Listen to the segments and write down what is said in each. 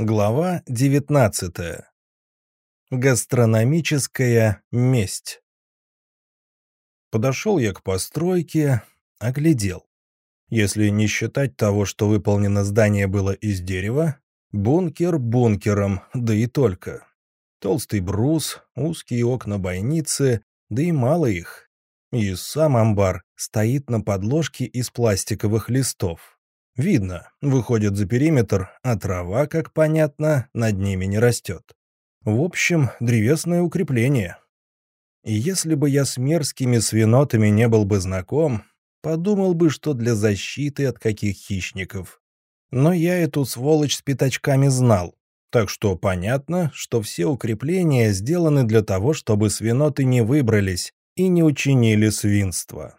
Глава 19. Гастрономическая месть. Подошел я к постройке, оглядел. Если не считать того, что выполнено здание было из дерева, бункер бункером, да и только. Толстый брус, узкие окна бойницы, да и мало их. И сам амбар стоит на подложке из пластиковых листов. Видно, выходит за периметр, а трава, как понятно, над ними не растет. В общем, древесное укрепление. И если бы я с мерзкими свинотами не был бы знаком, подумал бы, что для защиты от каких хищников. Но я эту сволочь с пятачками знал, так что понятно, что все укрепления сделаны для того, чтобы свиноты не выбрались и не учинили свинство.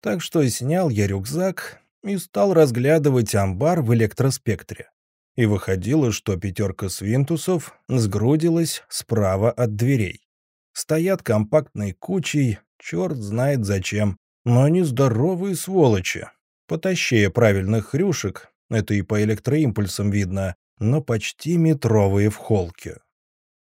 Так что снял я рюкзак, и стал разглядывать амбар в электроспектре. И выходило, что пятерка свинтусов сгрудилась справа от дверей. Стоят компактной кучей, черт знает зачем, но они здоровые сволочи. Потащее правильных хрюшек, это и по электроимпульсам видно, но почти метровые в холке.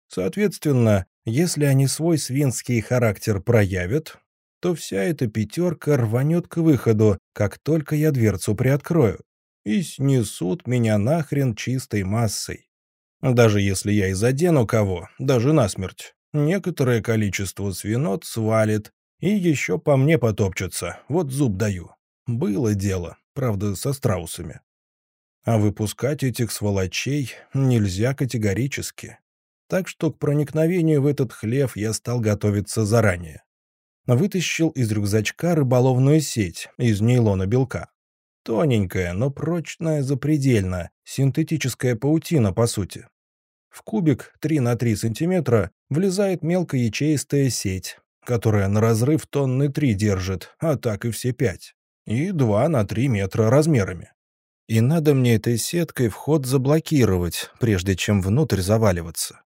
Соответственно, если они свой свинский характер проявят, то вся эта пятерка рванет к выходу, как только я дверцу приоткрою, и снесут меня нахрен чистой массой. Даже если я и задену кого, даже насмерть, некоторое количество свинот свалит, и еще по мне потопчется, вот зуб даю. Было дело, правда, со страусами. А выпускать этих сволочей нельзя категорически. Так что к проникновению в этот хлев я стал готовиться заранее вытащил из рюкзачка рыболовную сеть из нейлона белка. Тоненькая, но прочная запредельно, синтетическая паутина, по сути. В кубик 3 на 3 сантиметра влезает мелкоячеистая сеть, которая на разрыв тонны 3 держит, а так и все 5. И 2 на 3 метра размерами. И надо мне этой сеткой вход заблокировать, прежде чем внутрь заваливаться.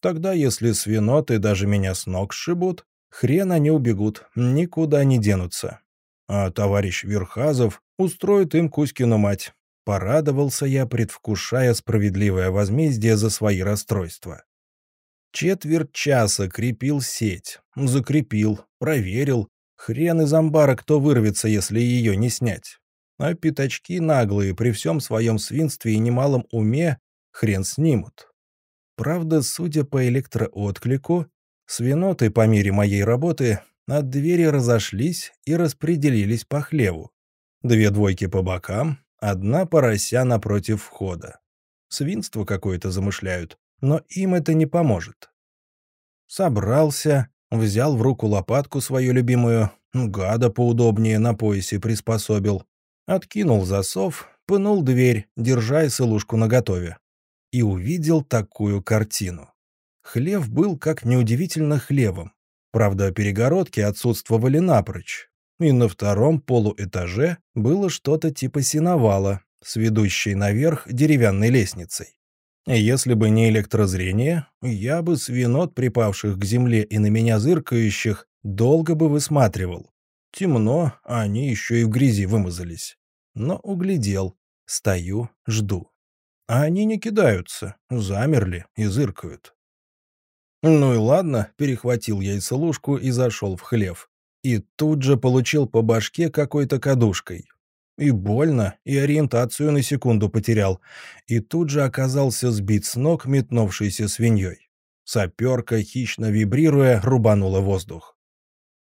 Тогда, если свиноты даже меня с ног сшибут, Хрен они убегут, никуда не денутся. А товарищ Верхазов устроит им Кузькину мать. Порадовался я, предвкушая справедливое возмездие за свои расстройства. Четверть часа крепил сеть. Закрепил, проверил. Хрен из амбара кто вырвется, если ее не снять. А пятачки наглые при всем своем свинстве и немалом уме хрен снимут. Правда, судя по электроотклику, Свиноты по мере моей работы от двери разошлись и распределились по хлеву. Две двойки по бокам, одна порося напротив входа. Свинство какое-то замышляют, но им это не поможет. Собрался, взял в руку лопатку свою любимую, гада поудобнее на поясе приспособил, откинул засов, пынул дверь, держа исылушку наготове. И увидел такую картину. Хлев был, как неудивительно, хлевом. Правда, перегородки отсутствовали напрочь. И на втором полуэтаже было что-то типа синовала, с ведущей наверх деревянной лестницей. Если бы не электрозрение, я бы свинот, припавших к земле и на меня зыркающих, долго бы высматривал. Темно, а они еще и в грязи вымазались. Но углядел. Стою, жду. А они не кидаются, замерли и зыркают. Ну и ладно, перехватил яйцелушку и зашел в хлев. И тут же получил по башке какой-то кадушкой. И больно, и ориентацию на секунду потерял. И тут же оказался сбит с ног метнувшейся свиньей. Саперка, хищно вибрируя, рубанула воздух.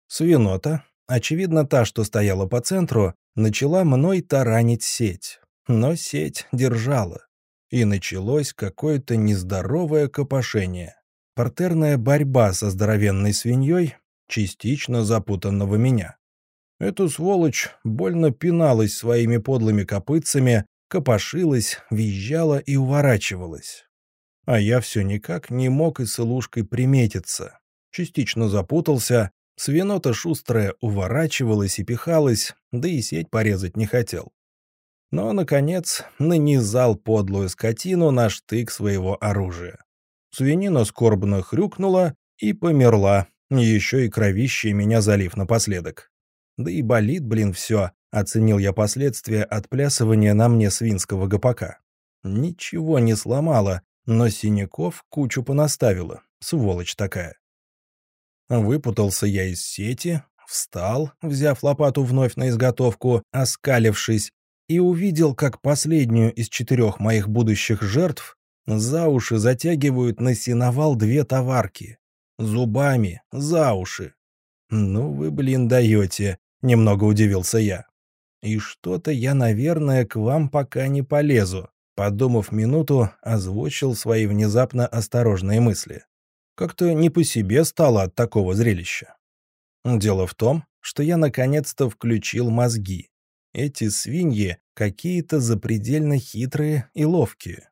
Свинота, очевидно та, что стояла по центру, начала мной таранить сеть. Но сеть держала. И началось какое-то нездоровое копошение. Партерная борьба со здоровенной свиньей, частично запутанного меня. Эта сволочь больно пиналась своими подлыми копытцами, копошилась, визжала и уворачивалась. А я все никак не мог и с илушкой приметиться. Частично запутался, свинота шустрая уворачивалась и пихалась, да и сеть порезать не хотел. Но, наконец, нанизал подлую скотину на штык своего оружия. Свинина скорбно хрюкнула и померла, еще и кровище меня залив напоследок. Да и болит, блин, все, оценил я последствия отплясывания на мне свинского гопака. Ничего не сломала, но синяков кучу понаставила. Сволочь такая. Выпутался я из сети, встал, взяв лопату вновь на изготовку, оскалившись, и увидел, как последнюю из четырех моих будущих жертв за уши затягивают на сеновал две товарки. Зубами, за уши. «Ну вы, блин, даете», — немного удивился я. «И что-то я, наверное, к вам пока не полезу», — подумав минуту, озвучил свои внезапно осторожные мысли. Как-то не по себе стало от такого зрелища. Дело в том, что я наконец-то включил мозги. Эти свиньи какие-то запредельно хитрые и ловкие.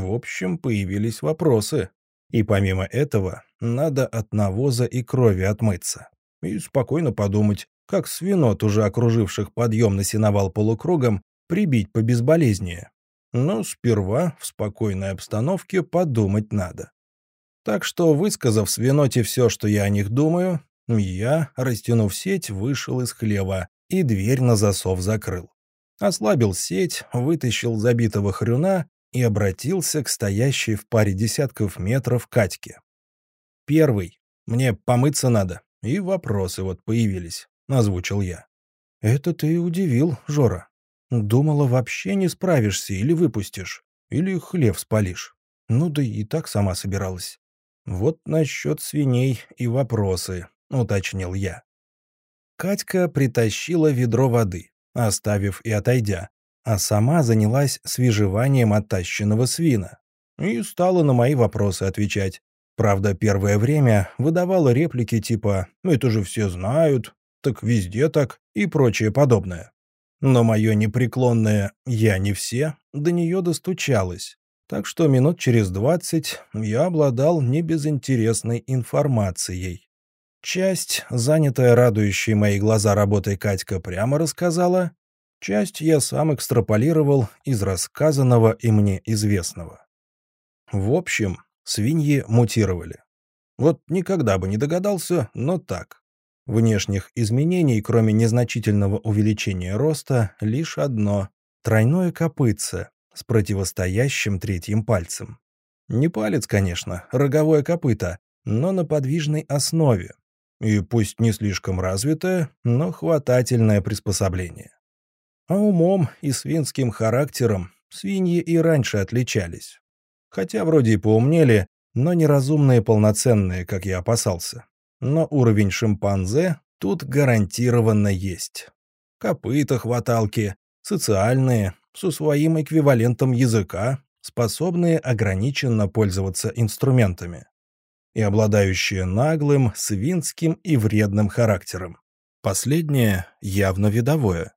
В общем, появились вопросы. И помимо этого, надо от навоза и крови отмыться. И спокойно подумать, как свинот, уже окруживших подъем на сеновал полукругом, прибить побезболезнее. Но сперва в спокойной обстановке подумать надо. Так что, высказав свиноте все, что я о них думаю, я, растянув сеть, вышел из хлева и дверь на засов закрыл. Ослабил сеть, вытащил забитого хрюна и обратился к стоящей в паре десятков метров Катьке. «Первый. Мне помыться надо. И вопросы вот появились», — озвучил я. «Это ты удивил, Жора. Думала, вообще не справишься или выпустишь, или хлеб спалишь. Ну да и так сама собиралась. Вот насчет свиней и вопросы», — уточнил я. Катька притащила ведро воды, оставив и отойдя, а сама занялась свежеванием оттащенного свина и стала на мои вопросы отвечать. Правда, первое время выдавала реплики типа «это же все знают», «так везде так» и прочее подобное. Но мое непреклонное «я не все» до нее достучалось, так что минут через двадцать я обладал небезынтересной информацией. Часть, занятая радующей мои глаза работой Катька, прямо рассказала, часть я сам экстраполировал из рассказанного и мне известного. В общем, свиньи мутировали. Вот никогда бы не догадался, но так. Внешних изменений, кроме незначительного увеличения роста, лишь одно — тройное копытце с противостоящим третьим пальцем. Не палец, конечно, роговое копыто, но на подвижной основе. И пусть не слишком развитое, но хватательное приспособление. А умом и свинским характером свиньи и раньше отличались. Хотя вроде и поумнели, но неразумные полноценные, как я опасался. Но уровень шимпанзе тут гарантированно есть. Копыта хваталки, социальные, со своим эквивалентом языка, способные ограниченно пользоваться инструментами. И обладающие наглым, свинским и вредным характером. Последнее явно видовое.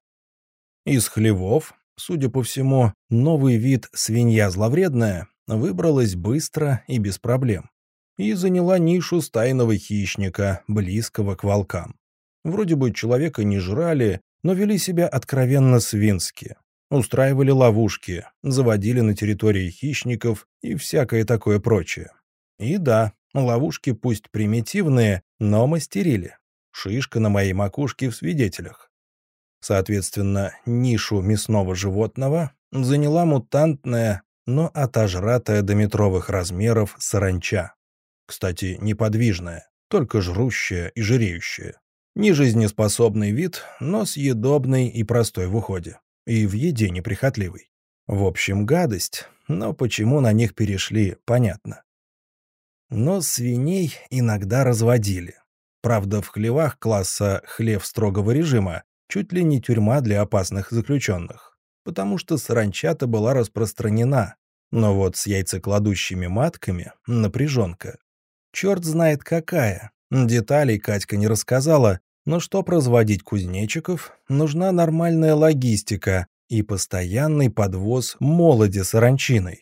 Из хлевов, судя по всему, новый вид свинья зловредная выбралась быстро и без проблем. И заняла нишу стайного хищника, близкого к волкам. Вроде бы человека не жрали, но вели себя откровенно свински. Устраивали ловушки, заводили на территории хищников и всякое такое прочее. И да, ловушки пусть примитивные, но мастерили. Шишка на моей макушке в свидетелях. Соответственно, нишу мясного животного заняла мутантная но отожратая до метровых размеров саранча. Кстати, неподвижная, только жрущая и жиреющая. Нежизнеспособный вид, но съедобный и простой в уходе. И в еде неприхотливый. В общем, гадость, но почему на них перешли, понятно. Но свиней иногда разводили. Правда, в хлевах класса хлев строгого режима чуть ли не тюрьма для опасных заключенных потому что саранча-то была распространена. Но вот с яйцекладущими матками напряженка. Черт знает какая. Деталей Катька не рассказала, но чтоб разводить кузнечиков, нужна нормальная логистика и постоянный подвоз молоди саранчиной.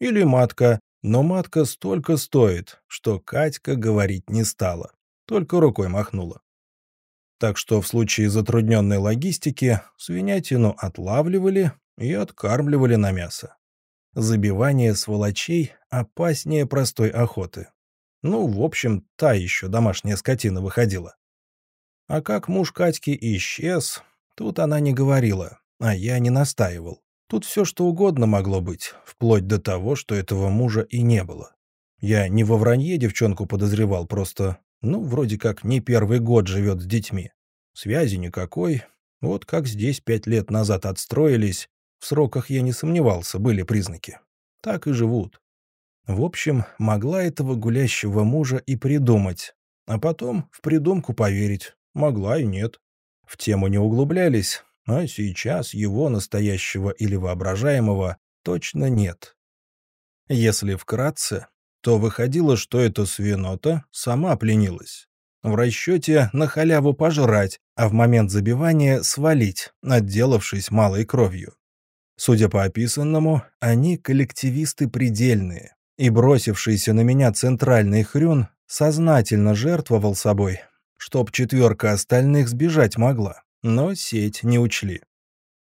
Или матка, но матка столько стоит, что Катька говорить не стала, только рукой махнула. Так что в случае затрудненной логистики свинятину отлавливали и откармливали на мясо. Забивание сволочей опаснее простой охоты. Ну, в общем, та еще домашняя скотина выходила. А как муж Катьки исчез, тут она не говорила, а я не настаивал. Тут все что угодно могло быть, вплоть до того, что этого мужа и не было. Я не во вранье девчонку подозревал, просто, ну, вроде как не первый год живет с детьми. Связи никакой. Вот как здесь пять лет назад отстроились, в сроках я не сомневался, были признаки. Так и живут. В общем, могла этого гулящего мужа и придумать, а потом в придумку поверить. Могла и нет. В тему не углублялись, а сейчас его настоящего или воображаемого точно нет. Если вкратце, то выходило, что эта свинота сама пленилась. В расчете на халяву пожрать, а в момент забивания свалить, отделавшись малой кровью. Судя по описанному, они коллективисты предельные, и бросившийся на меня центральный хрюн сознательно жертвовал собой, чтоб четверка остальных сбежать могла, но сеть не учли.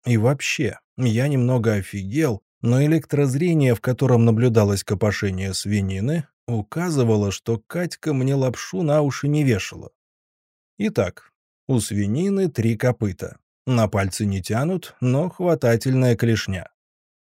И вообще, я немного офигел, но электрозрение, в котором наблюдалось копошение свинины, указывало, что Катька мне лапшу на уши не вешала. Итак, у свинины три копыта. На пальцы не тянут, но хватательная клешня.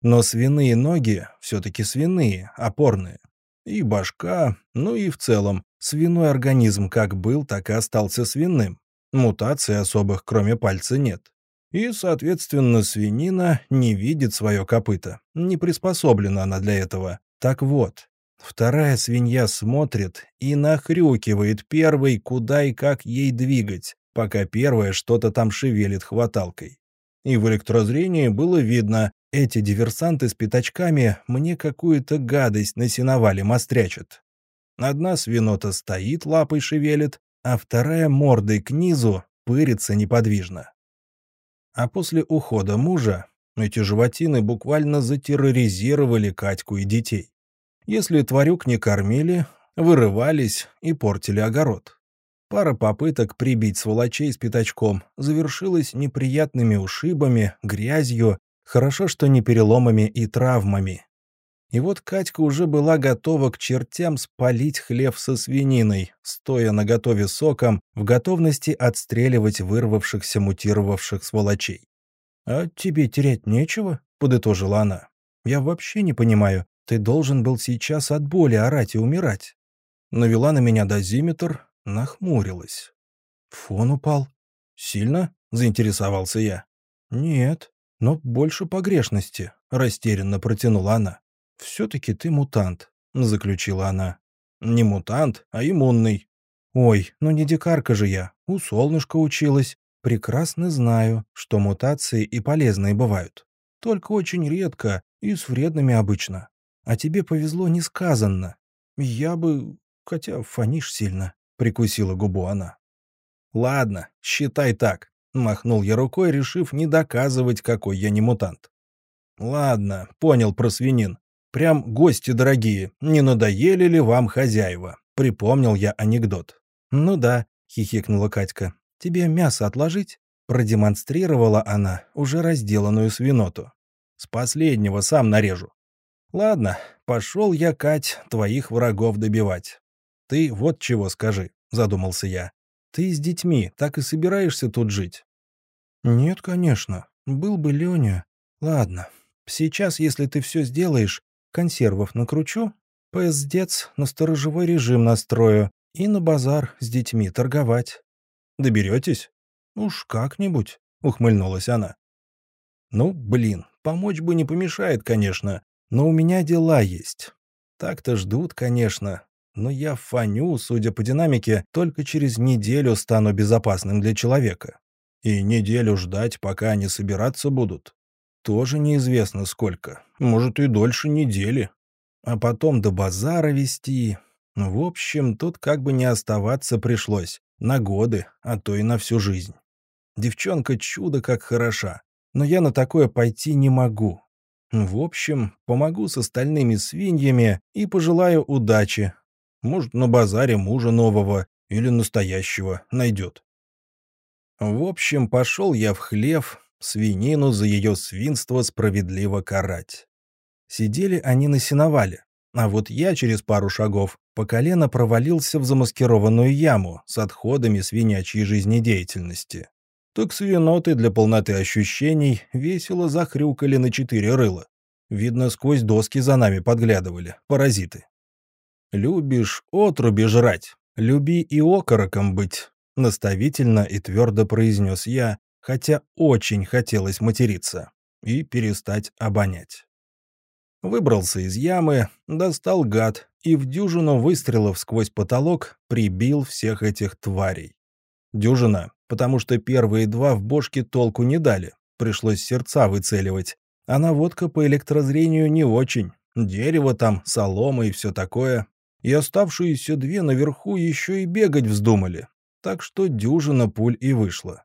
Но свиные ноги все-таки свиные, опорные. И башка, ну и в целом, свиной организм как был, так и остался свиным. Мутаций особых, кроме пальца, нет. И, соответственно, свинина не видит свое копыто. Не приспособлена она для этого. Так вот, вторая свинья смотрит и нахрюкивает первой, куда и как ей двигать, пока первая что-то там шевелит хваталкой. И в электрозрении было видно, эти диверсанты с пятачками мне какую-то гадость на сеновале мострячат. Одна свинота стоит, лапой шевелит, а вторая мордой к низу пырится неподвижно. А после ухода мужа эти животины буквально затерроризировали Катьку и детей. Если тварюк не кормили, вырывались и портили огород. Пара попыток прибить сволочей с пятачком завершилась неприятными ушибами, грязью Хорошо, что не переломами и травмами. И вот Катька уже была готова к чертям спалить хлеб со свининой, стоя на готове соком, в готовности отстреливать вырвавшихся мутировавших сволочей. «А тебе терять нечего?» — подытожила она. «Я вообще не понимаю, ты должен был сейчас от боли орать и умирать». Навела на меня дозиметр, нахмурилась. Фон упал. «Сильно?» — заинтересовался я. «Нет», но больше погрешности», — растерянно протянула она. «Все-таки ты мутант», — заключила она. «Не мутант, а иммунный». «Ой, ну не дикарка же я, у солнышка училась. Прекрасно знаю, что мутации и полезные бывают. Только очень редко и с вредными обычно. А тебе повезло несказанно. Я бы... Хотя фонишь сильно», — прикусила губу она. «Ладно, считай так. Махнул я рукой, решив не доказывать, какой я не мутант. «Ладно, понял про свинин. Прям гости дорогие, не надоели ли вам хозяева?» Припомнил я анекдот. «Ну да», — хихикнула Катька. «Тебе мясо отложить?» Продемонстрировала она уже разделанную свиноту. «С последнего сам нарежу». «Ладно, пошел я, Кать, твоих врагов добивать. Ты вот чего скажи», — задумался я. Ты с детьми так и собираешься тут жить?» «Нет, конечно. Был бы Леня. Ладно. Сейчас, если ты все сделаешь, консервов накручу, ПСДец на сторожевой режим настрою и на базар с детьми торговать. Доберетесь?» «Уж как-нибудь», — ухмыльнулась она. «Ну, блин, помочь бы не помешает, конечно, но у меня дела есть. Так-то ждут, конечно, но я фаню, судя по динамике, только через неделю стану безопасным для человека. И неделю ждать, пока они собираться будут, тоже неизвестно сколько. Может, и дольше недели. А потом до базара вести. В общем, тут как бы не оставаться пришлось. На годы, а то и на всю жизнь. Девчонка чудо как хороша. Но я на такое пойти не могу. В общем, помогу с остальными свиньями и пожелаю удачи, может, на базаре мужа нового или настоящего найдет. В общем, пошел я в хлев, свинину за ее свинство справедливо карать. Сидели они на сеновале, а вот я через пару шагов по колено провалился в замаскированную яму с отходами свинячьей жизнедеятельности. Так свиноты для полноты ощущений весело захрюкали на четыре рыла. Видно, сквозь доски за нами подглядывали, паразиты. «Любишь отруби жрать, люби и окороком быть», — наставительно и твердо произнес я, хотя очень хотелось материться и перестать обонять. Выбрался из ямы, достал гад и в дюжину выстрелов сквозь потолок прибил всех этих тварей. Дюжина, потому что первые два в бошке толку не дали, пришлось сердца выцеливать, а наводка по электрозрению не очень, дерево там, солома и все такое, и оставшиеся две наверху еще и бегать вздумали, так что дюжина пуль и вышла.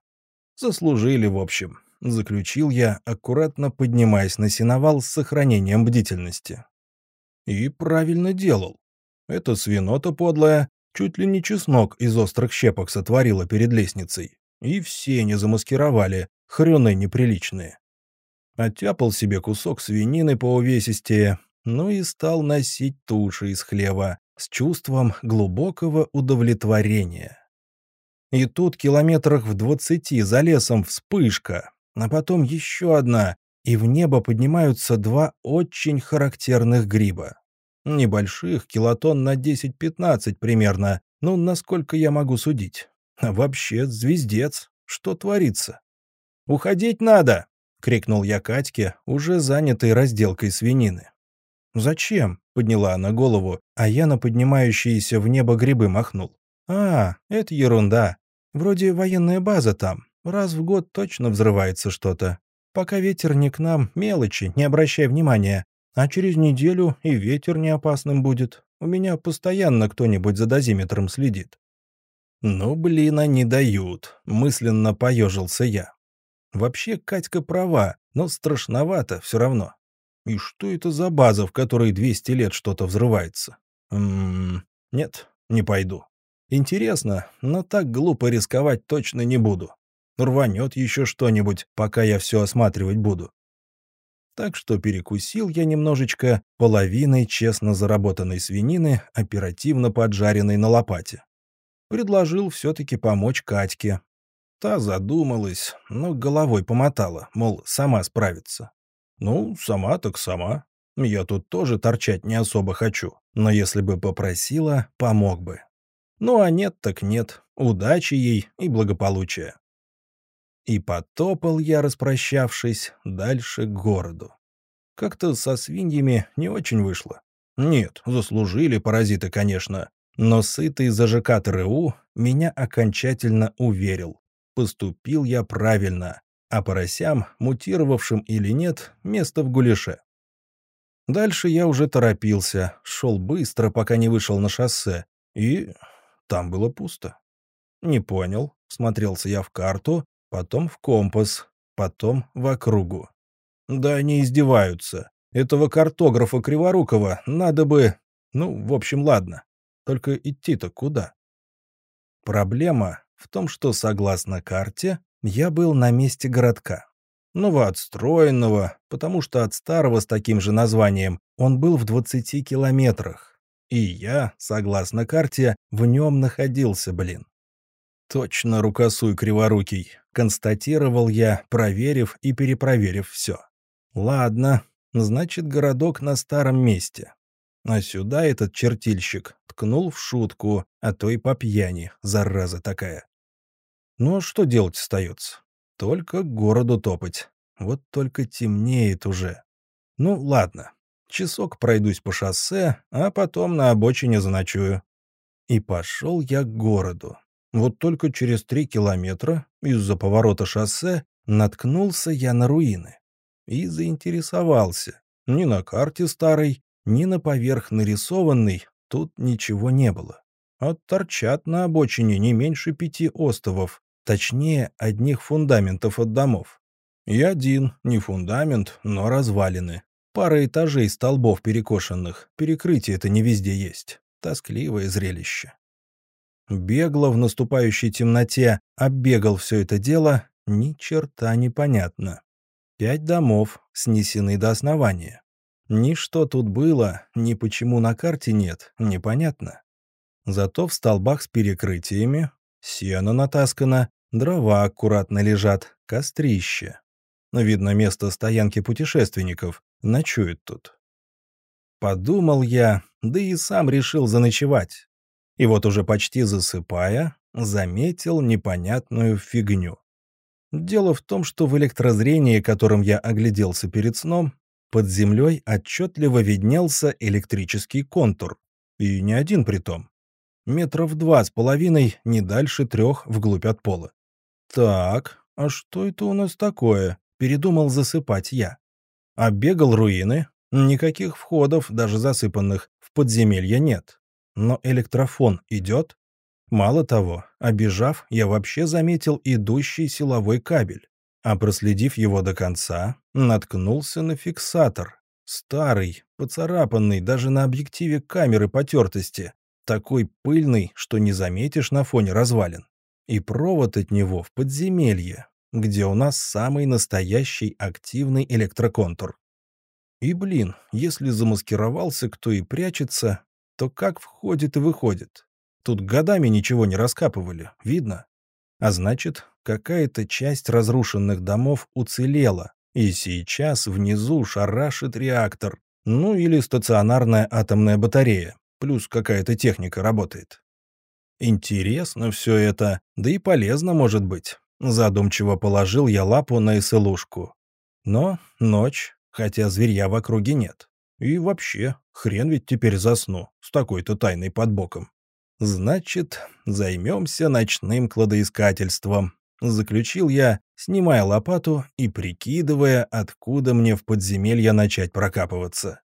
Заслужили, в общем, заключил я, аккуратно поднимаясь на сеновал с сохранением бдительности. И правильно делал. Эта свинота подлая чуть ли не чеснок из острых щепок сотворила перед лестницей. И все не замаскировали, хрены неприличные. Оттяпал себе кусок свинины по увесистее, ну и стал носить туши из хлева, с чувством глубокого удовлетворения. И тут километрах в двадцати за лесом вспышка, а потом еще одна, и в небо поднимаются два очень характерных гриба. Небольших, килотон на 10-15 примерно, ну, насколько я могу судить. А вообще, звездец, что творится? «Уходить надо!» — крикнул я Катьке, уже занятой разделкой свинины. «Зачем?» — подняла она голову, а я на поднимающиеся в небо грибы махнул. «А, это ерунда. Вроде военная база там. Раз в год точно взрывается что-то. Пока ветер не к нам, мелочи, не обращай внимания. А через неделю и ветер не опасным будет. У меня постоянно кто-нибудь за дозиметром следит». «Ну, блин, они дают», — мысленно поежился я. «Вообще Катька права, но страшновато все равно. И что это за база, в которой 200 лет что-то взрывается? Ммм, нет, не пойду. Интересно, но так глупо рисковать точно не буду. Рванет еще что-нибудь, пока я все осматривать буду. Так что перекусил я немножечко половиной честно заработанной свинины, оперативно поджаренной на лопате. Предложил все-таки помочь Катьке. Та задумалась, но головой помотала, мол, сама справится. Ну, сама так сама. Я тут тоже торчать не особо хочу, но если бы попросила, помог бы. Ну а нет так нет, удачи ей и благополучия. И потопал я, распрощавшись, дальше к городу. Как-то со свиньями не очень вышло. Нет, заслужили паразиты, конечно, но сытый ЗЖК ТРУ меня окончательно уверил. Поступил я правильно а поросям, мутировавшим или нет, место в гуляше. Дальше я уже торопился, шел быстро, пока не вышел на шоссе, и там было пусто. Не понял, смотрелся я в карту, потом в компас, потом в округу. Да они издеваются. Этого картографа Криворукова надо бы... Ну, в общем, ладно. Только идти-то куда? Проблема в том, что, согласно карте, я был на месте городка. Новоотстроенного, потому что от старого с таким же названием он был в 20 километрах. И я, согласно карте, в нем находился, блин. Точно рукосуй криворукий, констатировал я, проверив и перепроверив все. Ладно, значит, городок на старом месте. А сюда этот чертильщик ткнул в шутку, а то и по пьяни, зараза такая. Ну а что делать остается? Только к городу топать. Вот только темнеет уже. Ну, ладно. Часок пройдусь по шоссе, а потом на обочине заночую. И пошел я к городу. Вот только через три километра из-за поворота шоссе наткнулся я на руины. И заинтересовался. Ни на карте старой, ни на поверх нарисованной тут ничего не было. А торчат на обочине не меньше пяти остовов, Точнее, одних фундаментов от домов. И один, не фундамент, но развалины. Пара этажей столбов перекошенных. Перекрытие это не везде есть. Тоскливое зрелище. Бегло в наступающей темноте, оббегал все это дело, ни черта непонятно. Пять домов снесены до основания. Ни что тут было, ни почему на карте нет, непонятно. Зато в столбах с перекрытиями сено натаскано, Дрова аккуратно лежат, кострище. Видно место стоянки путешественников, ночует тут. Подумал я, да и сам решил заночевать. И вот уже почти засыпая, заметил непонятную фигню. Дело в том, что в электрозрении, которым я огляделся перед сном, под землей отчетливо виднелся электрический контур. И не один притом. Метров два с половиной, не дальше трех вглубь от пола. «Так, а что это у нас такое?» — передумал засыпать я. Оббегал руины. Никаких входов, даже засыпанных, в подземелье нет. Но электрофон идет. Мало того, обежав, я вообще заметил идущий силовой кабель. А проследив его до конца, наткнулся на фиксатор. Старый, поцарапанный даже на объективе камеры потертости. Такой пыльный, что не заметишь на фоне развалин. И провод от него в подземелье, где у нас самый настоящий активный электроконтур. И, блин, если замаскировался кто и прячется, то как входит и выходит? Тут годами ничего не раскапывали, видно. А значит, какая-то часть разрушенных домов уцелела, и сейчас внизу шарашит реактор, ну или стационарная атомная батарея, плюс какая-то техника работает. Интересно все это, да и полезно может быть. Задумчиво положил я лапу на СЛУшку. Но ночь, хотя зверья в округе нет. И вообще, хрен ведь теперь засну с такой-то тайной под боком. Значит, займемся ночным кладоискательством. Заключил я, снимая лопату и прикидывая, откуда мне в подземелье начать прокапываться.